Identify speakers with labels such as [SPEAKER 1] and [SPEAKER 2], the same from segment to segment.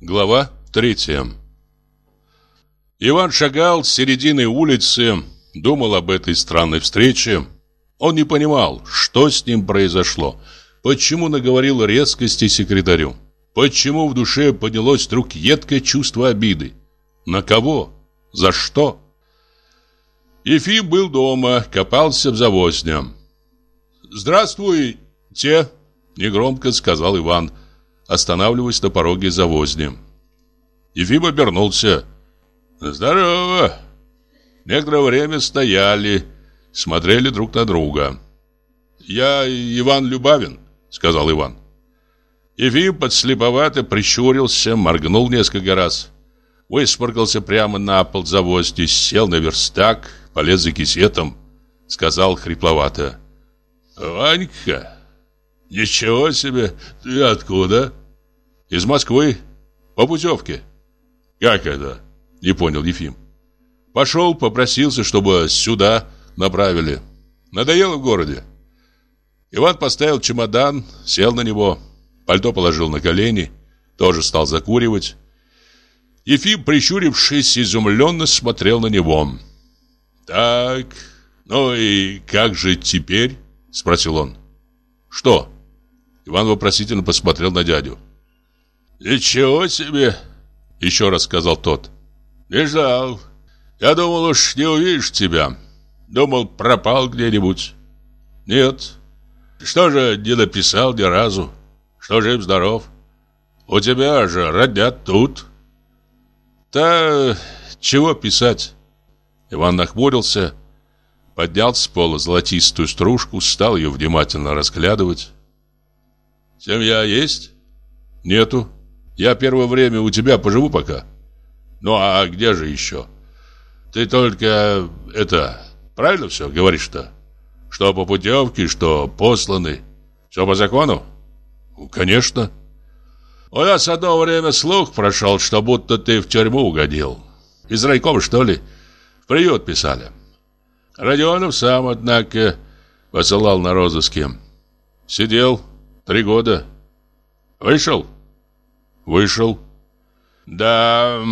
[SPEAKER 1] Глава третья Иван шагал с середины улицы, думал об этой странной встрече. Он не понимал, что с ним произошло, почему наговорил резкости секретарю, почему в душе поднялось вдруг едкое чувство обиды. На кого? За что? Ефим был дома, копался в завозне. «Здравствуйте!» — негромко сказал Иван, останавливаясь на пороге завозни. Ефим обернулся. «Здорово!» Некоторое время стояли, смотрели друг на друга. «Я Иван Любавин», — сказал Иван. Ефим подслеповато прищурился, моргнул несколько раз. Выспоргался прямо на пол завозни, сел на верстак, полез за кисетом, сказал хрипловато. «Ванька, ничего себе, ты откуда?» «Из Москвы, по путевке». «Как это?» Не понял Ефим. Пошел, попросился, чтобы сюда направили. Надоело в городе. Иван поставил чемодан, сел на него, пальто положил на колени, тоже стал закуривать. Ефим, прищурившись, изумленно смотрел на него. «Так, ну и как же теперь?» — спросил он. «Что?» Иван вопросительно посмотрел на дядю. «Ничего себе!» — еще раз сказал тот. «Не ждал. Я думал, уж не увидишь тебя. Думал, пропал где-нибудь». «Нет. Что же не написал ни разу? Что жив-здоров? У тебя же родят тут». «Да чего писать?» Иван нахмурился, поднял с пола золотистую стружку, стал ее внимательно разглядывать. «Семья есть?» «Нету. Я первое время у тебя поживу пока». Ну а где же еще? Ты только это правильно все говоришь-то? Что по путевке, что посланы. Все по закону? Ну, конечно. У нас одно время слух прошел, что будто ты в тюрьму угодил. Из райкома, что ли? В приют писали. Родионов сам, однако, посылал на розыске. Сидел три года. Вышел? Вышел. Да,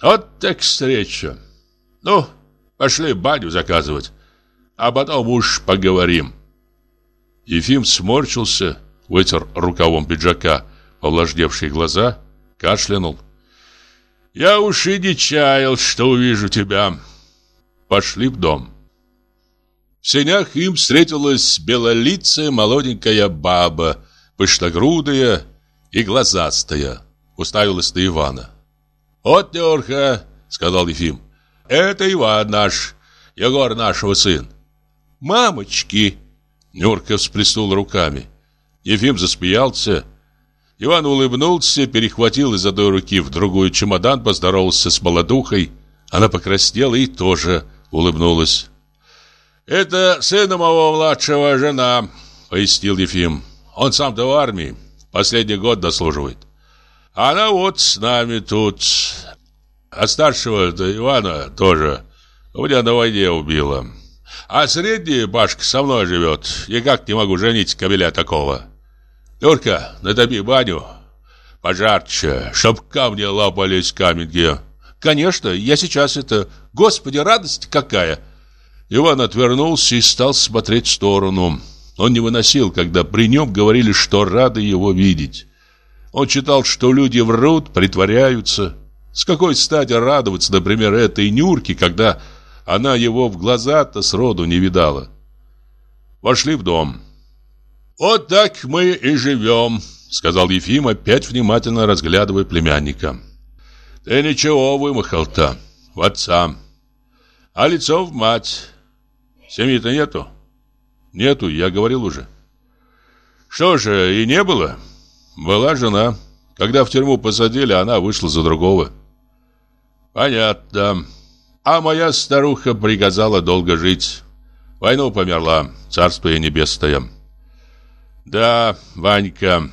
[SPEAKER 1] вот так встреча. Ну, пошли баню заказывать, а потом уж поговорим. Ефим сморчился, вытер рукавом пиджака повлажневшие глаза, кашлянул. «Я уж и не чаял, что увижу тебя». Пошли в дом. В сенях им встретилась белолицая молоденькая баба, пышногрудая и глазастая, уставилась на Ивана. «Вот Нюрка», — сказал Ефим. «Это Иван наш, Егор нашего сын». «Мамочки!» Нюрка всплеснул руками. Ефим засмеялся. Иван улыбнулся, перехватил из одной руки в другую чемодан, поздоровался с молодухой. Она покраснела и тоже улыбнулась. «Это сына моего младшего жена», — пояснил Ефим. «Он сам-то в армии, последний год дослуживает. Она вот с нами тут. А старшего Ивана тоже у меня на войне убила. А средний Пашка со мной живет. Никак не могу женить кобеля такого. Юрка, натопи баню. Пожарче, чтоб камни лапались каменьки. Конечно, я сейчас это... Господи, радость какая! Иван отвернулся и стал смотреть в сторону. Он не выносил, когда при нем говорили, что рады его видеть. Он читал, что люди врут, притворяются. С какой стати радоваться, например, этой Нюрке, когда она его в глаза-то сроду не видала? Вошли в дом. «Вот так мы и живем», — сказал Ефим, опять внимательно разглядывая племянника. «Ты ничего вымахал-то, в отца, а лицо в мать. Семьи-то нету?» «Нету, я говорил уже». «Что же, и не было?» Была жена. Когда в тюрьму посадили, она вышла за другого. Понятно. А моя старуха приказала долго жить. Войну померла, царствие небесное. Да, Ванька.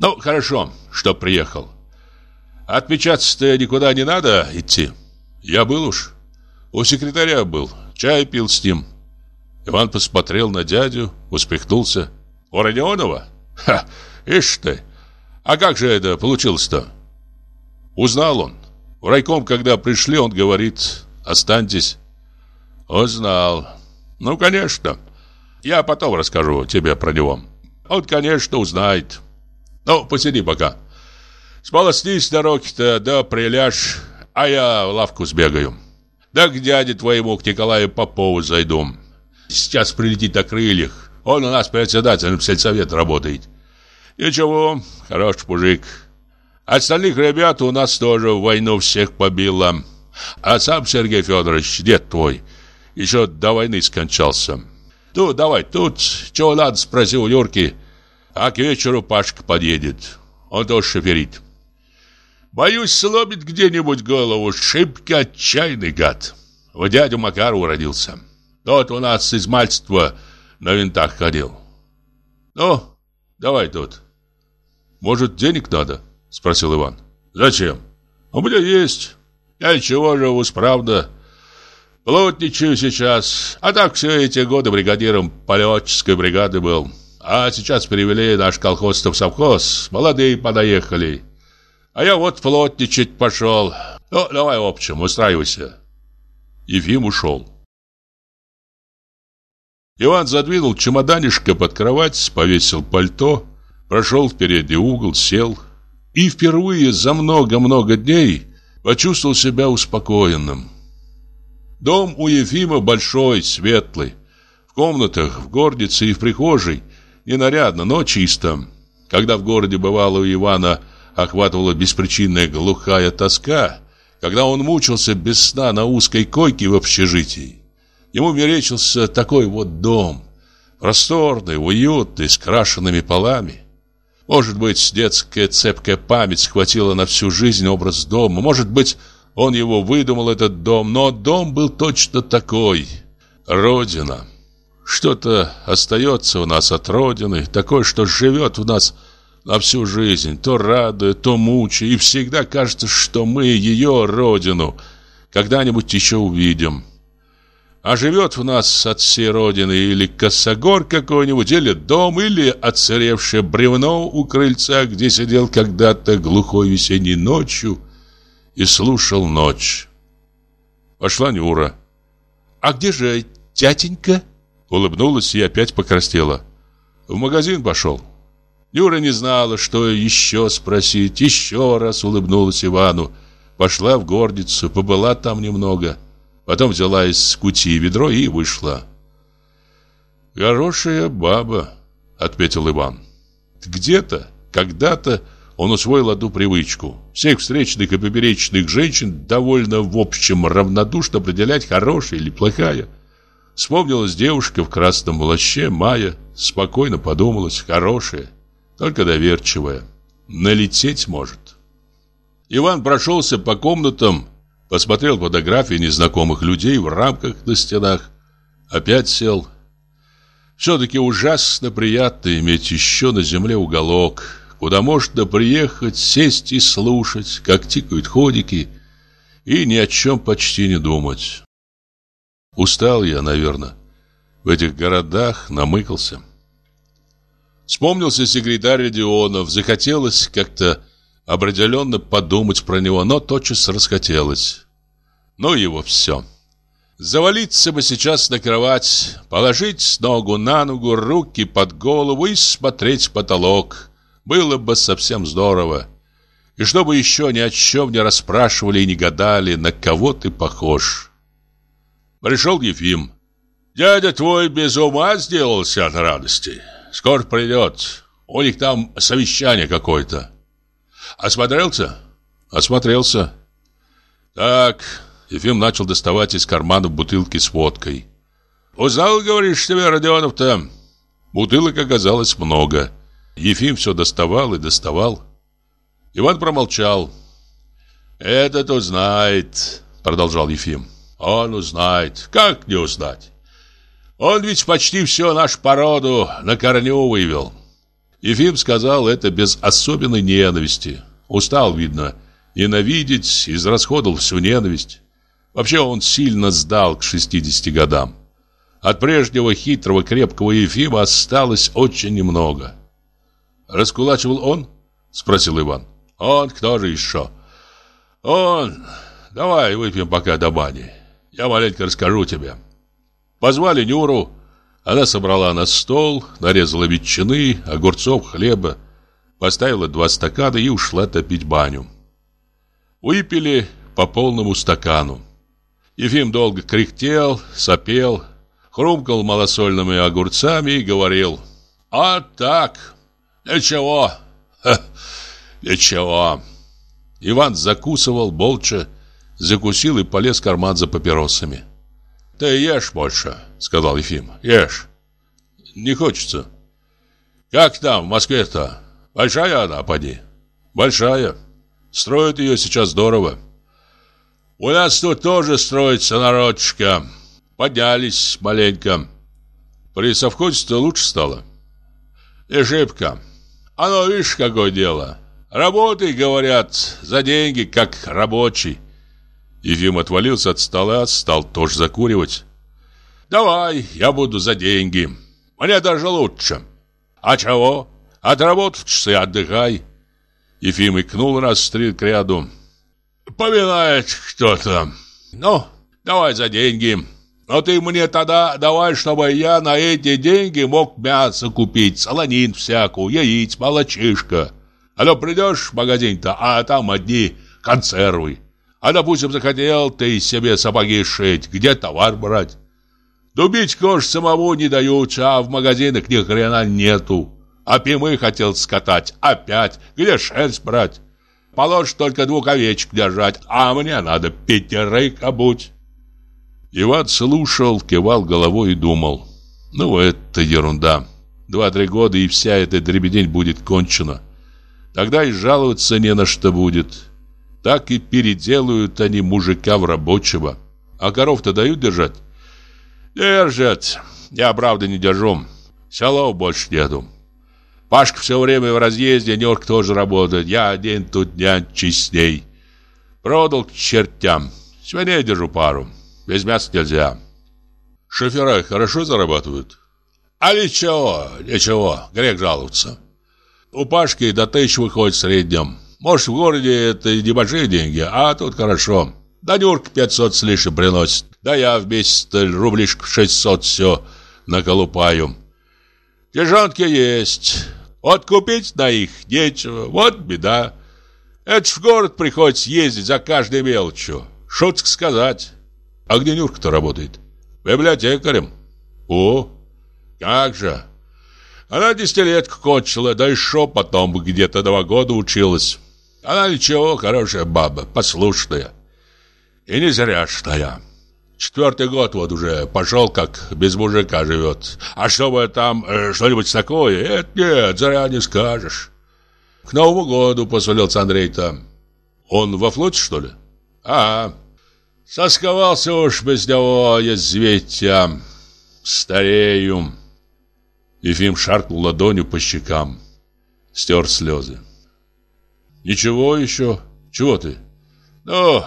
[SPEAKER 1] Ну, хорошо, что приехал. Отмечаться-то никуда не надо идти. Я был уж. У секретаря был. Чай пил с ним. Иван посмотрел на дядю, усмехнулся. У Родионова? Ха! Ишь ты! А как же это получилось-то? Узнал он. В райком, когда пришли, он говорит, останьтесь. Узнал. Ну, конечно. Я потом расскажу тебе про него. Он, конечно, узнает. Ну, посиди пока. Сполоснись с дороги-то, да приляжь, а я в лавку сбегаю. Да к дяде твоему, к Николаю Попову зайду. Сейчас прилетит на крыльях. Он у нас председателем сельсовета работает. Ничего, хороший мужик. Остальных ребят у нас тоже в войну всех побило. А сам Сергей Федорович, дед твой, еще до войны скончался. Ну, давай, тут чего надо, спроси у Юрки. А к вечеру Пашка подъедет. Он тоже шоферит. Боюсь, сломит где-нибудь голову. Шибко отчаянный гад. В дядю Макару родился. Тот у нас из мальства на винтах ходил. Ну, давай тут. Может, денег надо? Спросил Иван. Зачем? У меня есть. Я чего живу справда. Плотничаю сейчас. А так все эти годы бригадиром полетческой бригады был. А сейчас перевели наш колхоз в совхоз. Молодые подоехали. А я вот плотничать пошел. Ну, давай в общем, устраивайся. Ефим ушел. Иван задвинул чемоданишко под кровать, повесил пальто, прошел в передний угол, сел и впервые за много-много дней почувствовал себя успокоенным. Дом у Ефима большой, светлый. В комнатах, в горнице и в прихожей не нарядно, но чисто. Когда в городе бывало у Ивана охватывала беспричинная глухая тоска, когда он мучился без сна на узкой койке в общежитии. Ему мерещился такой вот дом, просторный, уютный, с крашенными полами. Может быть, детская цепкая память схватила на всю жизнь образ дома. Может быть, он его выдумал, этот дом, но дом был точно такой. Родина. Что-то остается у нас от Родины, такое, что живет в нас на всю жизнь, то радуя, то мучая, и всегда кажется, что мы ее родину когда-нибудь еще увидим. А живет в нас от всей родины или косогор какой-нибудь, или дом, или отсыревшее бревно у крыльца, где сидел когда-то глухой весенней ночью и слушал ночь. Пошла Нюра. «А где же тятенька?» Улыбнулась и опять покрастела. «В магазин пошел». Нюра не знала, что еще спросить, еще раз улыбнулась Ивану. Пошла в горницу, побыла там немного. Потом взяла из кути ведро и вышла. «Хорошая баба», — отметил Иван. Где-то, когда-то он усвоил одну привычку. Всех встречных и поперечных женщин довольно в общем равнодушно определять, хорошая или плохая. Вспомнилась девушка в красном плаще, Майя, спокойно подумалась, хорошая только доверчивая. Налететь может. Иван прошелся по комнатам, посмотрел фотографии незнакомых людей в рамках на стенах. Опять сел. Все-таки ужасно приятно иметь еще на земле уголок, куда можно приехать, сесть и слушать, как тикают ходики, и ни о чем почти не думать. Устал я, наверное, в этих городах намыкался. Вспомнился секретарь Родионов, захотелось как-то определенно подумать про него, но тотчас расхотелось. Ну его все. Завалиться бы сейчас на кровать, положить ногу на ногу, руки под голову и смотреть в потолок. Было бы совсем здорово. И чтобы еще ни о чем не расспрашивали и не гадали, на кого ты похож. Пришел Ефим. «Дядя твой без ума сделался от радости». Скоро придет. У них там совещание какое-то. Осмотрелся? Осмотрелся. Так, Ефим начал доставать из кармана бутылки с водкой. Узнал, говоришь, тебе, Родионов-то? Бутылок оказалось много. Ефим все доставал и доставал. Иван промолчал. «Этот узнает», — продолжал Ефим. «Он узнает. Как не узнать? Он ведь почти все нашу породу на корню вывел. Ефим сказал это без особенной ненависти. Устал, видно, ненавидеть, израсходовал всю ненависть. Вообще он сильно сдал к 60 годам. От прежнего хитрого крепкого Ефима осталось очень немного. «Раскулачивал он?» — спросил Иван. «Он кто же еще?» Он, давай выпьем пока до бани. Я маленько расскажу тебе. Позвали Нюру. Она собрала на стол, нарезала ветчины, огурцов, хлеба, поставила два стакана и ушла топить баню. Выпили по полному стакану. Ефим долго кряхтел, сопел, хрумкал малосольными огурцами и говорил «А так, ничего, ха, ничего». Иван закусывал молча, закусил и полез в карман за папиросами. «Ты ешь больше», — сказал Ефим, — «ешь». «Не хочется». «Как там, в Москве-то? Большая она, поди?» «Большая. Строят ее сейчас здорово». «У нас тут тоже строится народчика. Поднялись маленько. При совхозе-то лучше стало». «И шибко. Оно, видишь, какое дело. Работай, говорят, за деньги, как рабочий». Ефим отвалился от стола, стал тоже закуривать. «Давай, я буду за деньги. Мне даже лучше. А чего? Отработавшись, отдыхай». Ефим икнул раз три к ряду. «Поминает кто-то. Ну, давай за деньги. Но ты мне тогда давай, чтобы я на эти деньги мог мясо купить, солонин всякую, яиц, молочишко. А то придешь в магазин-то, а там одни консервы. А допустим, захотел ты себе сапоги шить, где товар брать? Дубить кож самому не дают, а в магазинах ни хрена нету. А пимы хотел скатать, опять, где шерсть брать? Положь только двух овечек держать, а мне надо пятерых обуть. Иван слушал, кивал головой и думал. Ну, это ерунда. Два-три года, и вся эта дребедень будет кончена. Тогда и жаловаться не на что будет. Так и переделают они мужика в рабочего. А коров-то дают держать? Держат. Я, правда, не держу. Селов больше нету. Пашка все время в разъезде, Нюрк тоже работает. Я один тут нянчий с ней. Продал к чертям. Свиней держу пару. Без мяса нельзя. Шофера хорошо зарабатывают? А ничего, ничего, грех жаловаться. У Пашки до тысяч выходит в среднем. Может, в городе это небольшие деньги, а тут хорошо. Да Нюрка 500 с лишним приносит. Да я в месяц рублишек 600 все наколупаю. Тяжанки есть. Вот купить на их нечего. Вот беда. Это в город приходится ездить за каждой мелочью. Шутка сказать. А где Нюрка-то работает? Библиотекарем. О, как же. Она десятилетку кончила, да еще потом где-то два года училась. Она ничего, хорошая баба, послушная. И не зряшная. Четвертый год вот уже пошел, как без мужика живет. А чтобы там э, что-нибудь такое, нет, зря не скажешь. К Новому году посвалился Андрей-то. Он во флоте, что ли? А, сосковался уж без него, я зветя. Старею. Ефим шаркнул ладонью по щекам. Стер слезы. Ничего еще? Чего ты? Ну,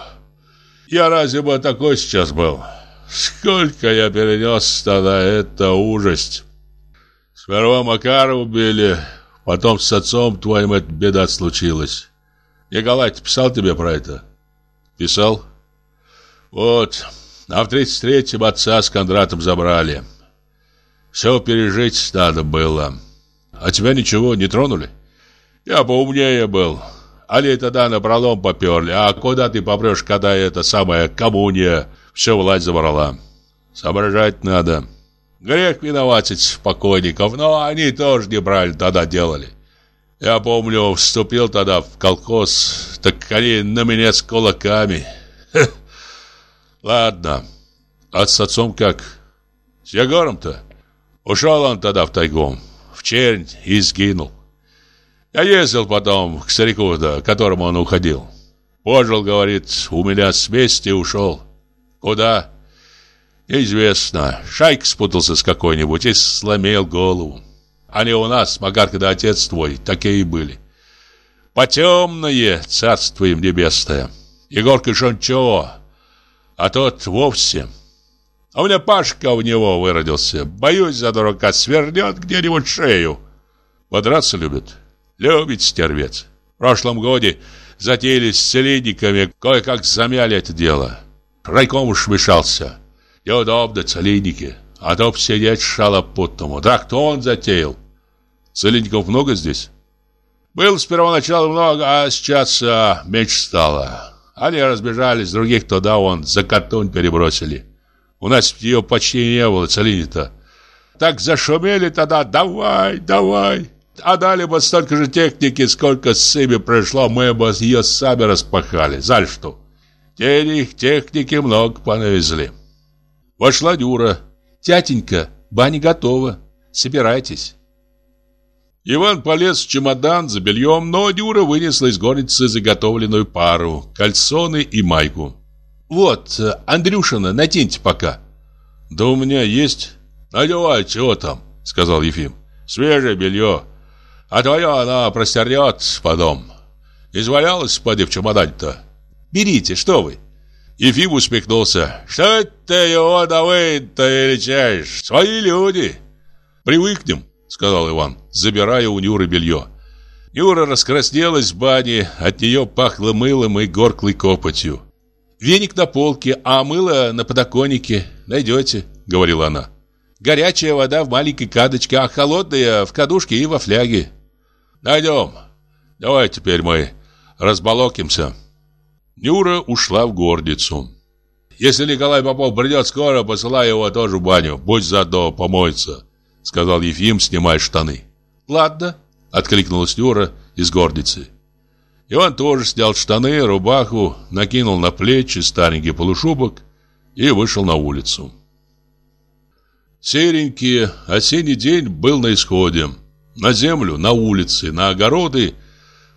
[SPEAKER 1] я разве бы такой сейчас был? Сколько я перенес тогда, это ужасть. Сперва Макара убили, потом с отцом твоим эта беда случилась. Николай, писал тебе про это? Писал? Вот, а в 33-м отца с Кондратом забрали. Все пережить надо было. А тебя ничего не тронули? Я поумнее был. Они тогда на пролом поперли. А куда ты попрешь, когда эта самая коммуния все власть забрала? Соображать надо. Грех виноватить покойников, но они тоже неправильно тогда делали. Я помню, вступил тогда в колхоз, так они на меня с кулаками. Хе. Ладно, а с отцом как? С Егором-то? Ушел он тогда в тайгу, в чернь и сгинул. Я ездил потом к старику, да, к которому он уходил. Пожил, говорит, у меня с места и ушел. Куда? Неизвестно. Шайк спутался с какой-нибудь и сломил голову. Они у нас, Магарка да отец твой, такие и были. Потемное царство им небесное. Егорка Шончо, а тот вовсе... А у меня Пашка у него выродился. Боюсь, за дурака свернет где-нибудь шею. Подраться любит. Любит стервец. В прошлом годе затеяли с целинниками, кое-как замяли это дело. Райком уж вмешался. Неудобно целинники, а то сидеть шалопутному. Так кто он затеял? Целинников много здесь? Был с первоначала много, а сейчас а, меньше стало. Они разбежались, других туда он за картон перебросили. У нас ее почти не было, целини-то. Так зашумели тогда, давай, давай. А дали бы столько же техники, сколько с ими пришло, мы бы ее сами распахали. За что? Денег, техники много понавезли. Вошла Дюра. «Тятенька, баня готова. Собирайтесь». Иван полез в чемодан за бельем, но Дюра вынесла из горницы заготовленную пару, кальсоны и майку. «Вот, Андрюшина, наденьте пока». «Да у меня есть». «Надевай, чего там?» — сказал Ефим. «Свежее белье. А твое она простернет потом. Извалялась, поди, в чемодане-то». «Берите, что вы?» Ефим усмехнулся. «Что ты его на вы-то величаешь? Свои люди!» «Привыкнем», — сказал Иван, забирая у Нюры белье. Нюра раскраснелась в бане, от нее пахло мылом и горклой копотью. «Веник на полке, а мыло на подоконнике. Найдете», — говорила она. «Горячая вода в маленькой кадочке, а холодная в кадушке и во фляге». «Найдем. Давай теперь мы разболокимся». Нюра ушла в гордицу. «Если Николай Попов придет скоро, посылай его тоже в баню. Будь заодно помоется», — сказал Ефим, снимая штаны. «Ладно», — откликнулась Нюра из гордицы. Иван тоже снял штаны, рубаху, накинул на плечи старенький полушубок и вышел на улицу. Серенький осенний день был на исходе. На землю, на улице, на огороды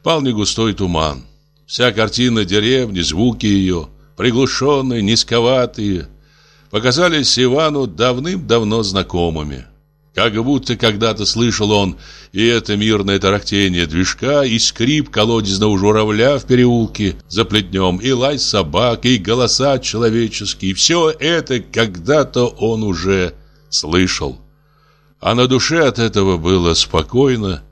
[SPEAKER 1] пал негустой туман. Вся картина деревни, звуки ее, приглушенные, низковатые, показались Ивану давным-давно знакомыми. Как будто когда-то слышал он и это мирное тарахтение движка, и скрип колодезного журавля в переулке за плетнем, и лай собак, и голоса человеческие. Все это когда-то он уже слышал. А на душе от этого было спокойно,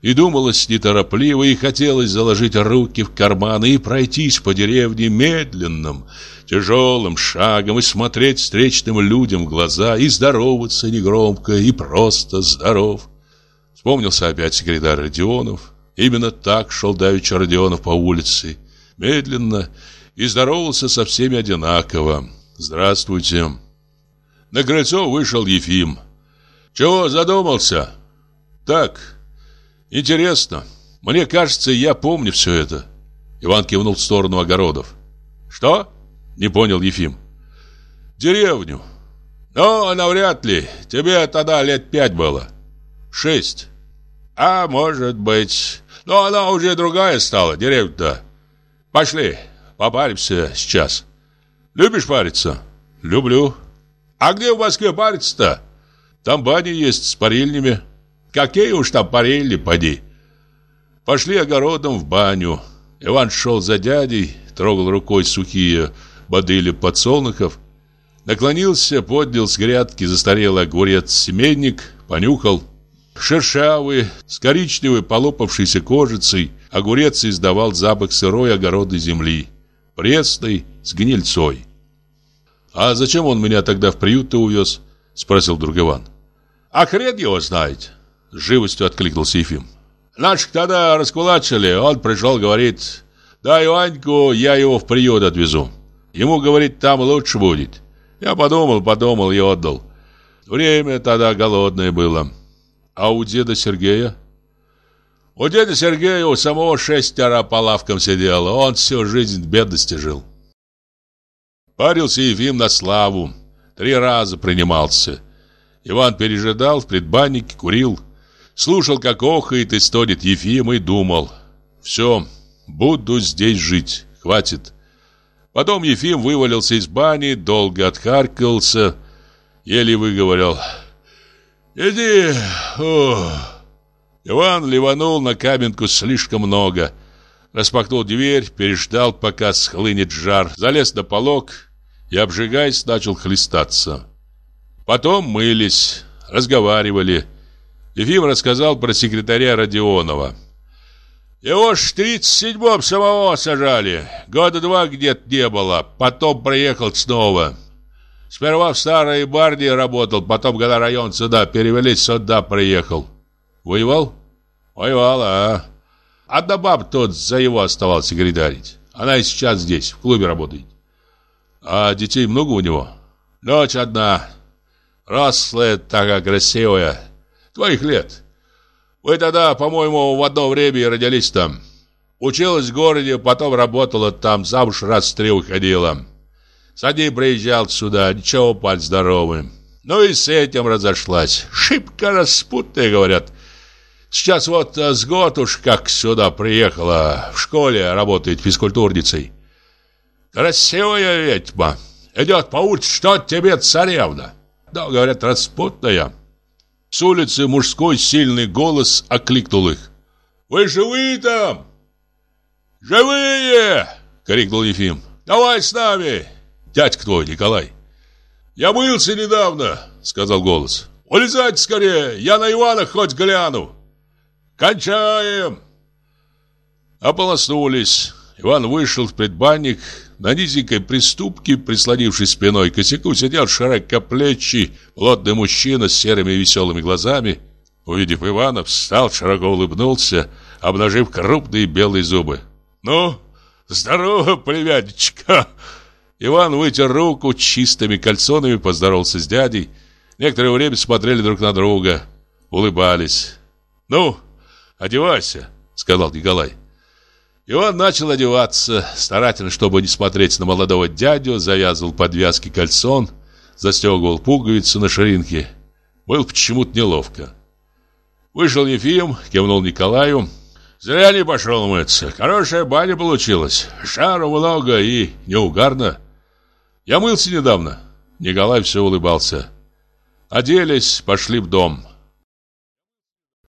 [SPEAKER 1] и думалось неторопливо, и хотелось заложить руки в карманы и пройтись по деревне медленным, тяжелым шагом и смотреть встречным людям в глаза, и здороваться негромко, и просто здоров. Вспомнился опять секретарь Родионов. Именно так шел давеча Родионов по улице, медленно, и здоровался со всеми одинаково. «Здравствуйте». На крыльцо вышел Ефим. «Чего задумался?» «Так, Интересно. Мне кажется, я помню все это. Иван кивнул в сторону огородов. Что? Не понял Ефим. Деревню. Ну, навряд ли. Тебе тогда лет пять было. Шесть. А может быть. Но она уже другая стала, деревня-то. Пошли, попаримся сейчас. Любишь париться? Люблю. А где в Москве париться-то? Там бани есть с парильнями. Какие уж там парили, поди. Пошли огородом в баню. Иван шел за дядей, трогал рукой сухие бодыли подсолнухов, наклонился, поднял с грядки застарелый огурец-семенник, понюхал. Шершавый, с коричневой полопавшейся кожицей, огурец издавал запах сырой огородной земли, пресной, с гнильцой. «А зачем он меня тогда в приют-то увез?» — спросил друг Иван. «А хрен его знает живостью откликнулся Ефим. Наших тогда раскулачили, он пришел, говорит, дай Ваньку, я его в приют отвезу. Ему, говорит, там лучше будет. Я подумал, подумал и отдал. Время тогда голодное было. А у деда Сергея? У деда Сергея у самого шестеро по лавкам сидело. Он всю жизнь в бедности жил. Парился Ефим на славу. Три раза принимался. Иван пережидал в предбаннике, курил. Слушал, как охает и стонет Ефим и думал. Все, буду здесь жить, хватит. Потом Ефим вывалился из бани, долго отхаркался, еле выговорил. «Иди!» О. Иван ливанул на каменку слишком много. Распахнул дверь, переждал, пока схлынет жар, залез на полок и, обжигаясь, начал хлестаться. Потом мылись, разговаривали, Ефим рассказал про секретаря Родионова. Его ж в 37-м самого сажали. Года два где-то не было. Потом приехал снова. Сперва в старой барде работал, потом, когда район сюда перевели, сюда приехал. Воевал? Воевал, а. Одна баба тут за его оставалась секретарить. Она и сейчас здесь, в клубе работает. А детей много у него? Дочь одна. Рослая, такая красивая. Твоих лет. Вы тогда, по-моему, в одно время и родились там. Училась в городе, потом работала там, замуж раз три уходила. С одним приезжал сюда, ничего, паль здоровый. Ну и с этим разошлась. Шибко распутная, говорят. Сейчас вот э, с год уж как сюда приехала, в школе работает физкультурницей. Красивая ведьма. Идет по улице, что тебе царевна? Да, говорят, распутная. С улицы мужской сильный голос окликнул их. «Вы живые там?» «Живые!» — крикнул Ефим. «Давай с нами!» «Дядька твой, Николай!» «Я мылся недавно!» — сказал голос. «Улезайте скорее! Я на Ивана хоть гляну!» «Кончаем!» Ополоснулись. Иван вышел в предбанник, на низенькой приступке, прислонившись спиной к косяку, сидел широкоплечий, плотный мужчина с серыми веселыми глазами. Увидев Ивана, встал, широко улыбнулся, обнажив крупные белые зубы. «Ну, здорово, племянничка!» Иван вытер руку чистыми кальсонами, поздоровался с дядей. Некоторое время смотрели друг на друга, улыбались. «Ну, одевайся», — сказал Николай. И он начал одеваться, старательно, чтобы не смотреть на молодого дядю, завязывал подвязки кальсон, застегивал пуговицу на ширинке. Был почему-то неловко. Вышел Ефим, кивнул Николаю. «Зря не пошел мыться. Хорошая баня получилась. Шару много и неугарно. Я мылся недавно». Николай все улыбался. Оделись, пошли в дом.